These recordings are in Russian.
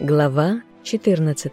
Глава 14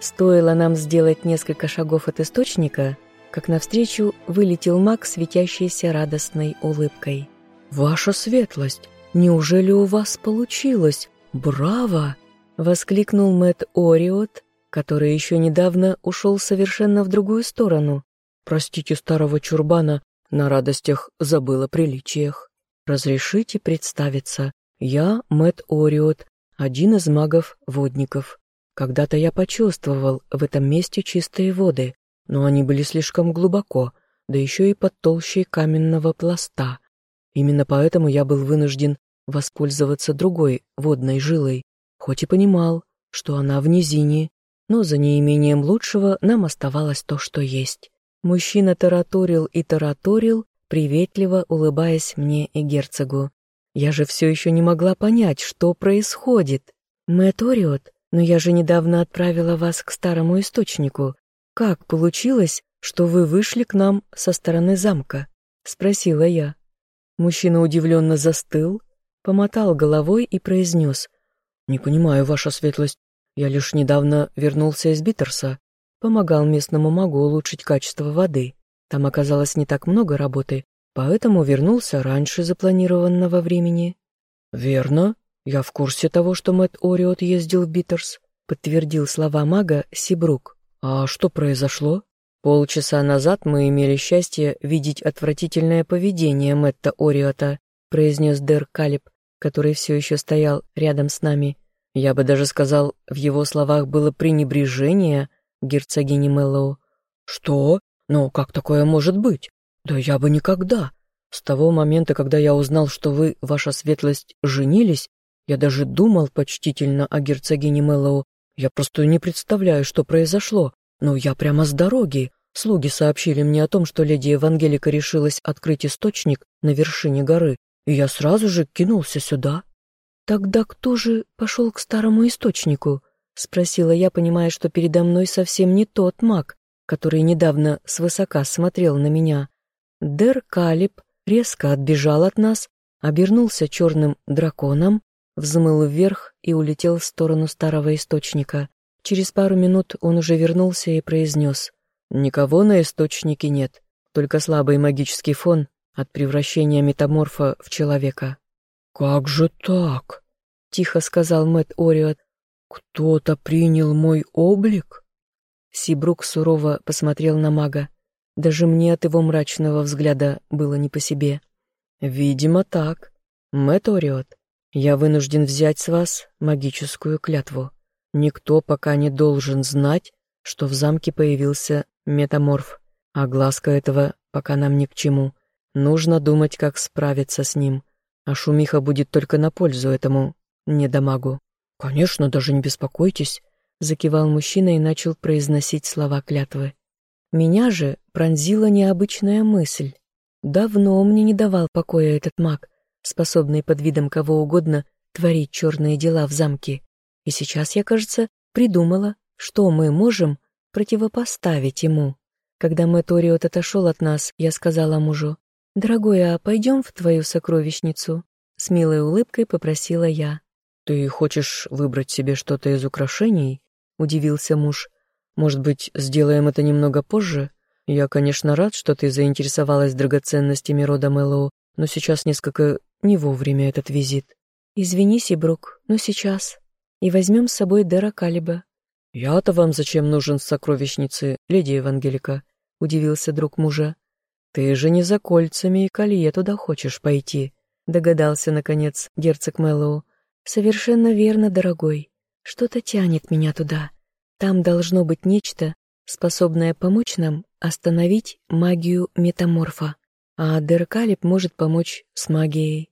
Стоило нам сделать несколько шагов от источника, как навстречу вылетел маг, светящийся радостной улыбкой. «Ваша светлость, неужели у вас получилось? Браво!» — воскликнул Мэтт Ориот, который еще недавно ушел совершенно в другую сторону. «Простите старого чурбана, на радостях забыл о приличиях. Разрешите представиться, я Мэт Ориот, один из магов-водников. Когда-то я почувствовал в этом месте чистые воды, но они были слишком глубоко, да еще и под толщей каменного пласта. Именно поэтому я был вынужден воспользоваться другой водной жилой, хоть и понимал, что она в низине, но за неимением лучшего нам оставалось то, что есть. Мужчина тараторил и тараторил, приветливо улыбаясь мне и герцогу. Я же все еще не могла понять, что происходит. Мэтт Ориот, но я же недавно отправила вас к старому источнику. Как получилось, что вы вышли к нам со стороны замка? Спросила я. Мужчина удивленно застыл, помотал головой и произнес. «Не понимаю, ваша светлость. Я лишь недавно вернулся из Биттерса. Помогал местному магу улучшить качество воды. Там оказалось не так много работы, поэтому вернулся раньше запланированного времени. «Верно. Я в курсе того, что Мэтт Ориот ездил в Биттерс», подтвердил слова мага Сибрук. «А что произошло?» «Полчаса назад мы имели счастье видеть отвратительное поведение Мэтта Ориота», произнес Дэр Калиб, который все еще стоял рядом с нами. Я бы даже сказал, в его словах было пренебрежение герцогини Мэллоу. «Что? Но как такое может быть? «Да я бы никогда. С того момента, когда я узнал, что вы, ваша светлость, женились, я даже думал почтительно о герцогине Мэллоу. Я просто не представляю, что произошло. Но я прямо с дороги. Слуги сообщили мне о том, что леди Евангелика решилась открыть источник на вершине горы, и я сразу же кинулся сюда. «Тогда кто же пошел к старому источнику?» — спросила я, понимая, что передо мной совсем не тот маг, который недавно свысока смотрел на меня. Дер Калиб резко отбежал от нас, обернулся черным драконом, взмыл вверх и улетел в сторону старого источника. Через пару минут он уже вернулся и произнес «Никого на источнике нет, только слабый магический фон от превращения метаморфа в человека». «Как же так?» — тихо сказал Мэтт Ориот. «Кто-то принял мой облик?» Сибрук сурово посмотрел на мага. Даже мне от его мрачного взгляда было не по себе. «Видимо, так. Мэтт Ориот, я вынужден взять с вас магическую клятву. Никто пока не должен знать, что в замке появился метаморф, а глазка этого пока нам ни к чему. Нужно думать, как справиться с ним, а шумиха будет только на пользу этому недомагу». «Конечно, даже не беспокойтесь», — закивал мужчина и начал произносить слова клятвы. Меня же пронзила необычная мысль. Давно мне не давал покоя этот маг, способный под видом кого угодно творить черные дела в замке. И сейчас я, кажется, придумала, что мы можем противопоставить ему. Когда Мэториот отошел от нас, я сказала мужу, «Дорогой, а пойдем в твою сокровищницу?» С милой улыбкой попросила я. «Ты хочешь выбрать себе что-то из украшений?» — удивился муж. Может быть, сделаем это немного позже? Я, конечно, рад, что ты заинтересовалась драгоценностями рода Мэллоу, но сейчас несколько не вовремя этот визит. Извини, Сибрук, но сейчас. И возьмем с собой Дера Калиба. Я-то вам зачем нужен в сокровищнице, леди Евангелика? Удивился друг мужа. Ты же не за кольцами и колье туда хочешь пойти, догадался, наконец, герцог Мэллоу. Совершенно верно, дорогой. Что-то тянет меня туда. Там должно быть нечто, способное помочь нам остановить магию метаморфа, а Деркалип может помочь с магией.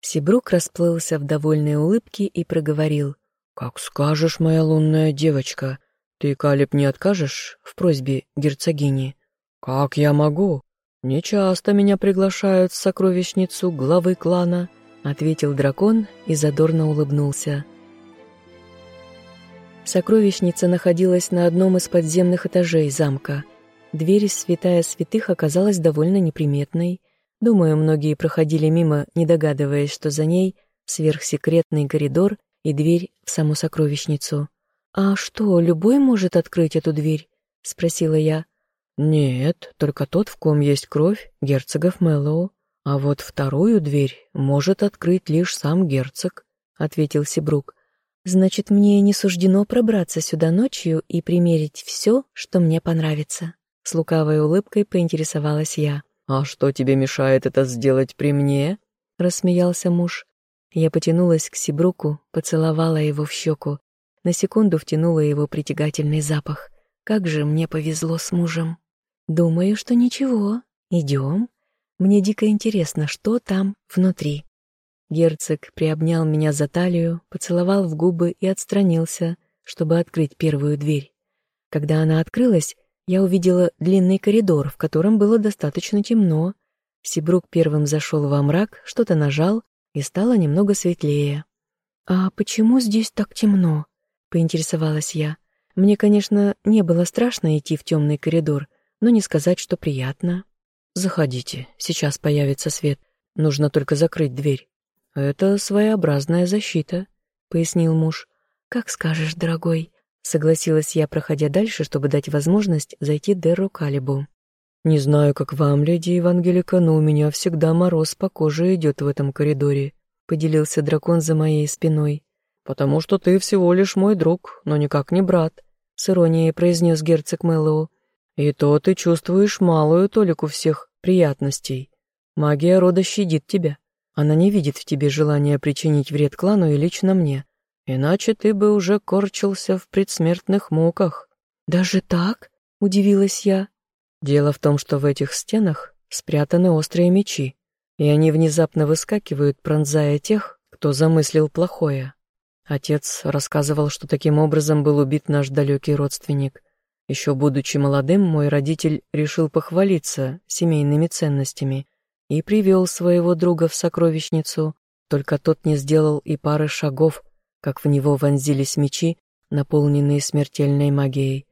Сибрук расплылся в довольной улыбке и проговорил. «Как скажешь, моя лунная девочка. Ты, Калиб, не откажешь в просьбе герцогини?» «Как я могу? Не часто меня приглашают в сокровищницу главы клана», — ответил дракон и задорно улыбнулся. Сокровищница находилась на одном из подземных этажей замка. Дверь из святая святых оказалась довольно неприметной. Думаю, многие проходили мимо, не догадываясь, что за ней сверхсекретный коридор и дверь в саму сокровищницу. «А что, любой может открыть эту дверь?» — спросила я. «Нет, только тот, в ком есть кровь, герцогов Мэллоу. А вот вторую дверь может открыть лишь сам герцог», — ответил Сибрук. «Значит, мне не суждено пробраться сюда ночью и примерить все, что мне понравится». С лукавой улыбкой поинтересовалась я. «А что тебе мешает это сделать при мне?» — рассмеялся муж. Я потянулась к Сибруку, поцеловала его в щеку. На секунду втянула его притягательный запах. Как же мне повезло с мужем. Думаю, что ничего. Идем. Мне дико интересно, что там внутри. Герцог приобнял меня за талию, поцеловал в губы и отстранился, чтобы открыть первую дверь. Когда она открылась, я увидела длинный коридор, в котором было достаточно темно. Сибрук первым зашел во мрак, что-то нажал, и стало немного светлее. «А почему здесь так темно?» — поинтересовалась я. Мне, конечно, не было страшно идти в темный коридор, но не сказать, что приятно. «Заходите, сейчас появится свет. Нужно только закрыть дверь». «Это своеобразная защита», — пояснил муж. «Как скажешь, дорогой», Согласилась я, проходя дальше, чтобы дать возможность зайти Дерру Калибу. «Не знаю, как вам, леди Евангелика, но у меня всегда мороз по коже идет в этом коридоре», — поделился дракон за моей спиной. «Потому что ты всего лишь мой друг, но никак не брат», — с иронией произнес герцог Мэллоу. «И то ты чувствуешь малую толику всех приятностей. Магия рода щадит тебя. Она не видит в тебе желания причинить вред клану и лично мне. Иначе ты бы уже корчился в предсмертных муках. Даже так? Удивилась я. Дело в том, что в этих стенах спрятаны острые мечи, и они внезапно выскакивают, пронзая тех, кто замыслил плохое. Отец рассказывал, что таким образом был убит наш далекий родственник. Еще будучи молодым, мой родитель решил похвалиться семейными ценностями и привел своего друга в сокровищницу, только тот не сделал и пары шагов, как в него вонзились мечи, наполненные смертельной магией.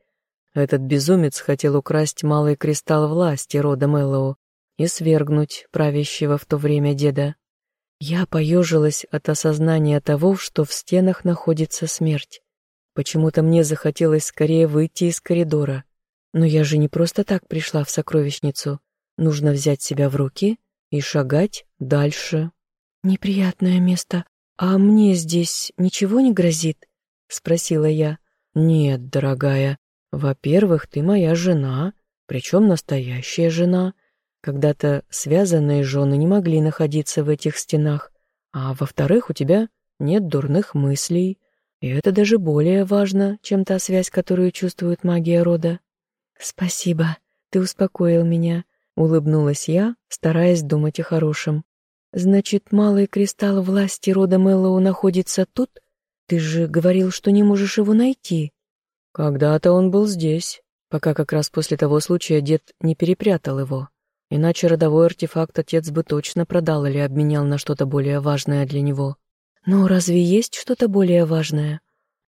Этот безумец хотел украсть малый кристалл власти рода Мэллоу и свергнуть правящего в то время деда. Я поежилась от осознания того, что в стенах находится смерть. Почему-то мне захотелось скорее выйти из коридора. Но я же не просто так пришла в сокровищницу. Нужно взять себя в руки и шагать дальше. «Неприятное место», «А мне здесь ничего не грозит?» — спросила я. «Нет, дорогая. Во-первых, ты моя жена, причем настоящая жена. Когда-то связанные жены не могли находиться в этих стенах. А во-вторых, у тебя нет дурных мыслей. И это даже более важно, чем та связь, которую чувствует магия рода». «Спасибо, ты успокоил меня», — улыбнулась я, стараясь думать о хорошем. Значит, малый кристалл власти рода Мэллоу находится тут? Ты же говорил, что не можешь его найти. Когда-то он был здесь, пока как раз после того случая дед не перепрятал его. Иначе родовой артефакт отец бы точно продал или обменял на что-то более важное для него. Но разве есть что-то более важное?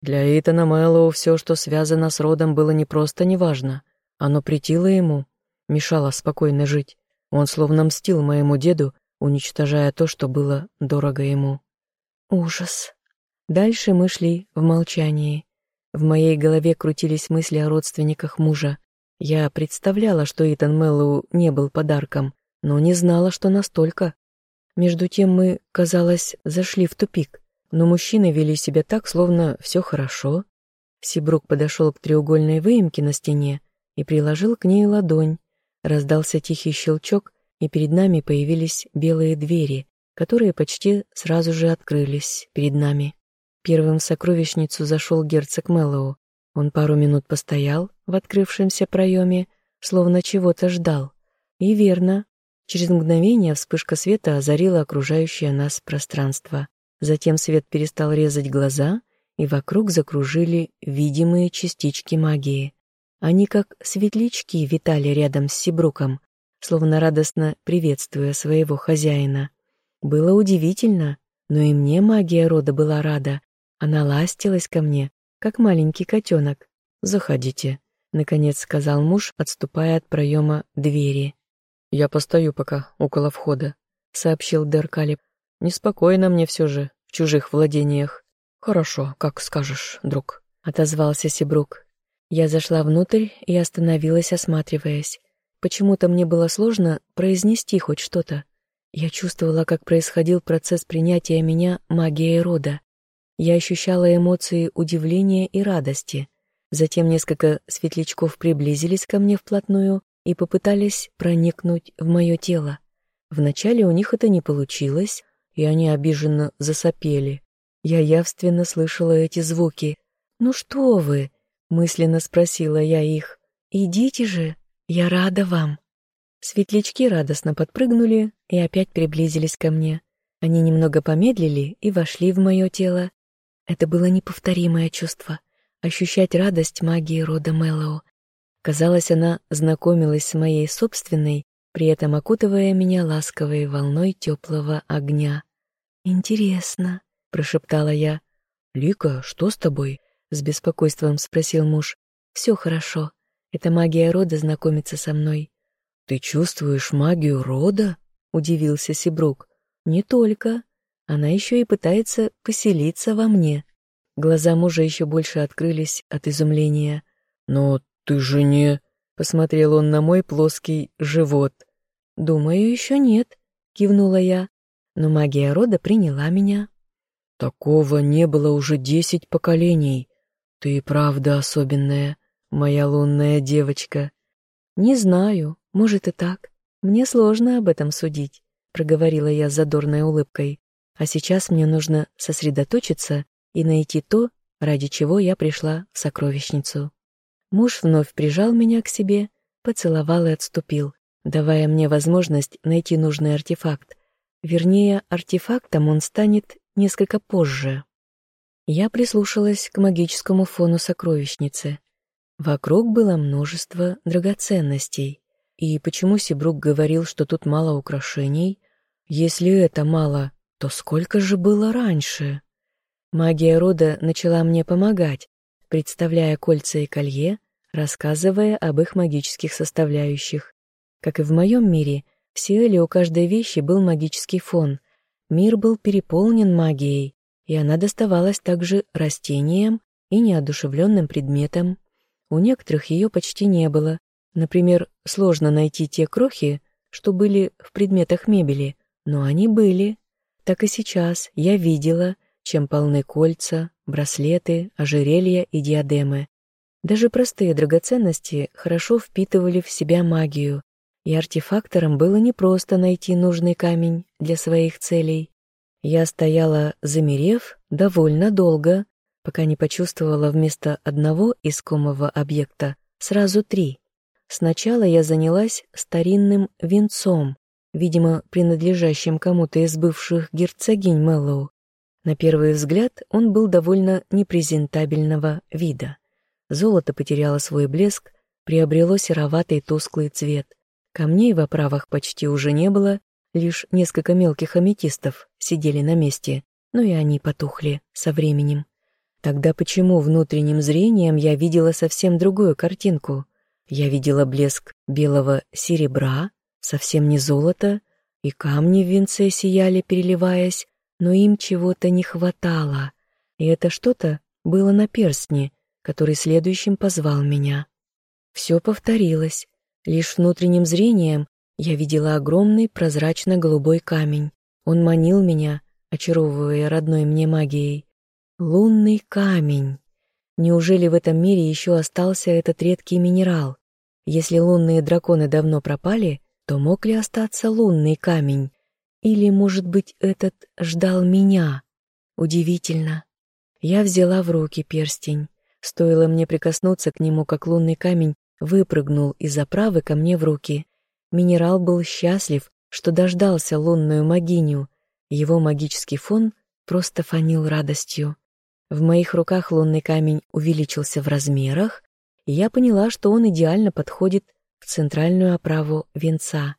Для Итана Мэллоу все, что связано с родом, было не просто неважно. Оно притило ему, мешало спокойно жить. Он словно мстил моему деду уничтожая то, что было дорого ему. Ужас. Дальше мы шли в молчании. В моей голове крутились мысли о родственниках мужа. Я представляла, что Итан Мэллоу не был подарком, но не знала, что настолько. Между тем мы, казалось, зашли в тупик, но мужчины вели себя так, словно все хорошо. Сибрук подошел к треугольной выемке на стене и приложил к ней ладонь. Раздался тихий щелчок, и перед нами появились белые двери, которые почти сразу же открылись перед нами. Первым в сокровищницу зашел герцог Мэллоу. Он пару минут постоял в открывшемся проеме, словно чего-то ждал. И верно, через мгновение вспышка света озарила окружающее нас пространство. Затем свет перестал резать глаза, и вокруг закружили видимые частички магии. Они как светлячки витали рядом с Сибруком, словно радостно приветствуя своего хозяина. Было удивительно, но и мне магия рода была рада. Она ластилась ко мне, как маленький котенок. «Заходите», — наконец сказал муж, отступая от проема двери. «Я постою пока около входа», — сообщил Деркалип. «Неспокойно мне все же в чужих владениях. «Хорошо, как скажешь, друг», — отозвался Сибрук. Я зашла внутрь и остановилась, осматриваясь. Почему-то мне было сложно произнести хоть что-то. Я чувствовала, как происходил процесс принятия меня магией рода. Я ощущала эмоции удивления и радости. Затем несколько светлячков приблизились ко мне вплотную и попытались проникнуть в мое тело. Вначале у них это не получилось, и они обиженно засопели. Я явственно слышала эти звуки. «Ну что вы?» — мысленно спросила я их. «Идите же, я рада вам». Светлячки радостно подпрыгнули и опять приблизились ко мне. Они немного помедлили и вошли в мое тело. Это было неповторимое чувство — ощущать радость магии рода Мэллоу. Казалось, она знакомилась с моей собственной, при этом окутывая меня ласковой волной теплого огня. «Интересно», — прошептала я. «Лика, что с тобой?» — с беспокойством спросил муж. «Все хорошо. Это магия рода знакомится со мной». «Ты чувствуешь магию рода?» — удивился Сибрук. «Не только. Она еще и пытается поселиться во мне». Глаза мужа еще больше открылись от изумления. «Но ты же не...» — посмотрел он на мой плоский живот. «Думаю, еще нет», — кивнула я. Но магия рода приняла меня. «Такого не было уже десять поколений. Ты правда особенная, моя лунная девочка». «Не знаю, может и так. Мне сложно об этом судить», — проговорила я с задорной улыбкой. «А сейчас мне нужно сосредоточиться и найти то, ради чего я пришла в сокровищницу». Муж вновь прижал меня к себе, поцеловал и отступил, давая мне возможность найти нужный артефакт. Вернее, артефактом он станет несколько позже. Я прислушалась к магическому фону сокровищницы. Вокруг было множество драгоценностей. И почему Сибрук говорил, что тут мало украшений? Если это мало, то сколько же было раньше? Магия рода начала мне помогать, представляя кольца и колье, рассказывая об их магических составляющих. Как и в моем мире, в Сиэле у каждой вещи был магический фон. Мир был переполнен магией, и она доставалась также растениям и неодушевленным предметам. У некоторых ее почти не было. Например, сложно найти те крохи, что были в предметах мебели, но они были. Так и сейчас я видела, чем полны кольца, браслеты, ожерелья и диадемы. Даже простые драгоценности хорошо впитывали в себя магию, и артефакторам было непросто найти нужный камень для своих целей. Я стояла, замерев, довольно долго, пока не почувствовала вместо одного искомого объекта сразу три. Сначала я занялась старинным венцом, видимо, принадлежащим кому-то из бывших герцогинь Мэллоу. На первый взгляд он был довольно непрезентабельного вида. Золото потеряло свой блеск, приобрело сероватый тусклый цвет. Камней в оправах почти уже не было, лишь несколько мелких аметистов сидели на месте, но и они потухли со временем. Тогда почему внутренним зрением я видела совсем другую картинку? Я видела блеск белого серебра, совсем не золото, и камни в венце сияли, переливаясь, но им чего-то не хватало, и это что-то было на перстне, который следующим позвал меня. Все повторилось, лишь внутренним зрением я видела огромный прозрачно-голубой камень. Он манил меня, очаровывая родной мне магией. Лунный камень. Неужели в этом мире еще остался этот редкий минерал? Если лунные драконы давно пропали, то мог ли остаться лунный камень? Или, может быть, этот ждал меня? Удивительно. Я взяла в руки перстень. Стоило мне прикоснуться к нему, как лунный камень выпрыгнул из оправы ко мне в руки. Минерал был счастлив, что дождался лунную могиню. Его магический фон просто фанил радостью. В моих руках лунный камень увеличился в размерах, и я поняла, что он идеально подходит в центральную оправу венца.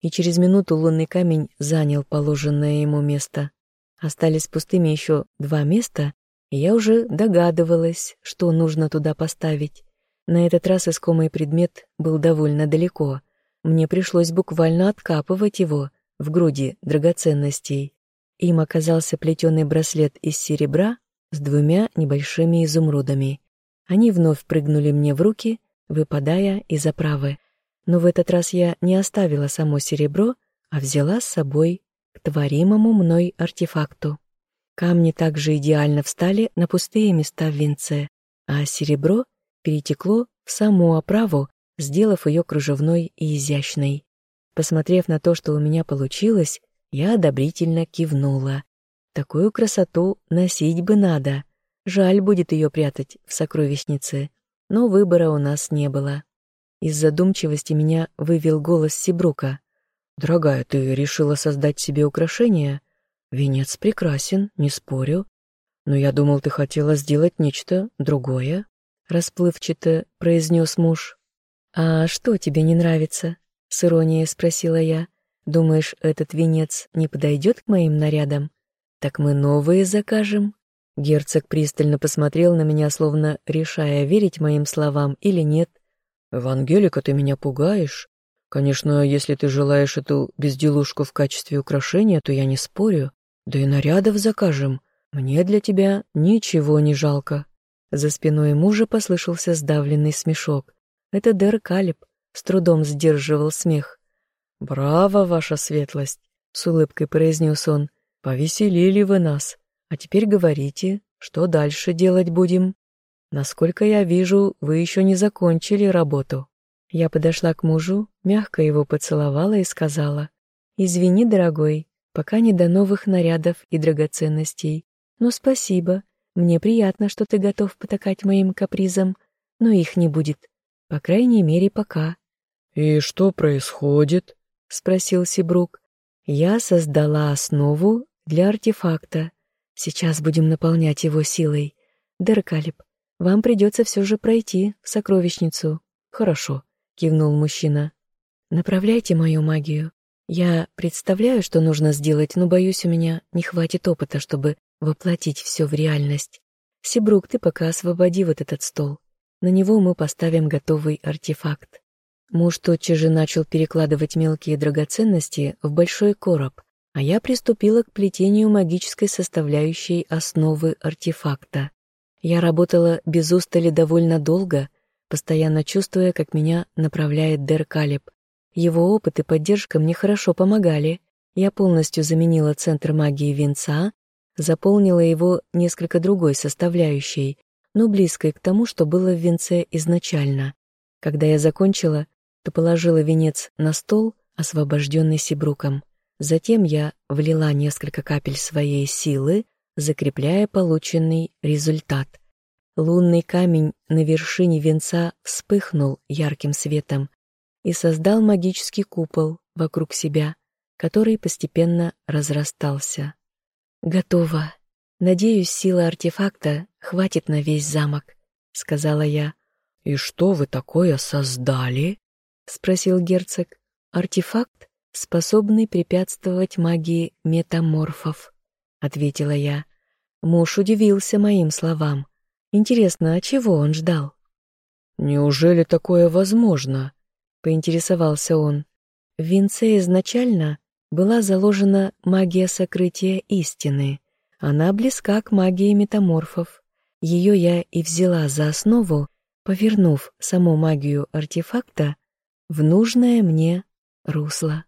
И через минуту лунный камень занял положенное ему место. Остались пустыми еще два места, и я уже догадывалась, что нужно туда поставить. На этот раз искомый предмет был довольно далеко. Мне пришлось буквально откапывать его в груди драгоценностей. Им оказался плетеный браслет из серебра с двумя небольшими изумрудами. Они вновь прыгнули мне в руки, выпадая из оправы. Но в этот раз я не оставила само серебро, а взяла с собой к творимому мной артефакту. Камни также идеально встали на пустые места в венце, а серебро перетекло в саму оправу, сделав ее кружевной и изящной. Посмотрев на то, что у меня получилось, я одобрительно кивнула. Такую красоту носить бы надо. Жаль будет ее прятать в сокровищнице, но выбора у нас не было. Из задумчивости меня вывел голос Сибрука. «Дорогая, ты решила создать себе украшение? Венец прекрасен, не спорю. Но я думал, ты хотела сделать нечто другое», — расплывчато произнес муж. «А что тебе не нравится?» — с иронией спросила я. «Думаешь, этот венец не подойдет к моим нарядам? Так мы новые закажем?» Герцог пристально посмотрел на меня, словно решая, верить моим словам или нет. «Евангелика, ты меня пугаешь. Конечно, если ты желаешь эту безделушку в качестве украшения, то я не спорю. Да и нарядов закажем. Мне для тебя ничего не жалко». За спиной мужа послышался сдавленный смешок. Это Дэр Калиб с трудом сдерживал смех. «Браво, ваша светлость!» — с улыбкой произнес он. «Повеселили вы нас. А теперь говорите, что дальше делать будем? Насколько я вижу, вы еще не закончили работу». Я подошла к мужу, мягко его поцеловала и сказала. «Извини, дорогой, пока не до новых нарядов и драгоценностей. Но спасибо, мне приятно, что ты готов потакать моим капризам, но их не будет. По крайней мере, пока. «И что происходит?» — спросил Сибрук. «Я создала основу для артефакта. Сейчас будем наполнять его силой. Деркалиб, вам придется все же пройти в сокровищницу». «Хорошо», — кивнул мужчина. «Направляйте мою магию. Я представляю, что нужно сделать, но, боюсь, у меня не хватит опыта, чтобы воплотить все в реальность. Сибрук, ты пока освободи вот этот стол. На него мы поставим готовый артефакт. Муж тотчас же начал перекладывать мелкие драгоценности в большой короб, а я приступила к плетению магической составляющей основы артефакта. Я работала без устали довольно долго, постоянно чувствуя, как меня направляет Дер Калиб. Его опыт и поддержка мне хорошо помогали. Я полностью заменила центр магии венца, заполнила его несколько другой составляющей, но близкой к тому, что было в венце изначально. Когда я закончила, то положила венец на стол, освобожденный Сибруком. Затем я влила несколько капель своей силы, закрепляя полученный результат. Лунный камень на вершине венца вспыхнул ярким светом и создал магический купол вокруг себя, который постепенно разрастался. «Готово. Надеюсь, сила артефакта хватит на весь замок», — сказала я. «И что вы такое создали?» — спросил герцог. «Артефакт, способный препятствовать магии метаморфов», — ответила я. Муж удивился моим словам. Интересно, а чего он ждал? «Неужели такое возможно?» — поинтересовался он. В венце изначально была заложена магия сокрытия истины. Она близка к магии метаморфов. Ее я и взяла за основу, повернув саму магию артефакта в нужное мне русло.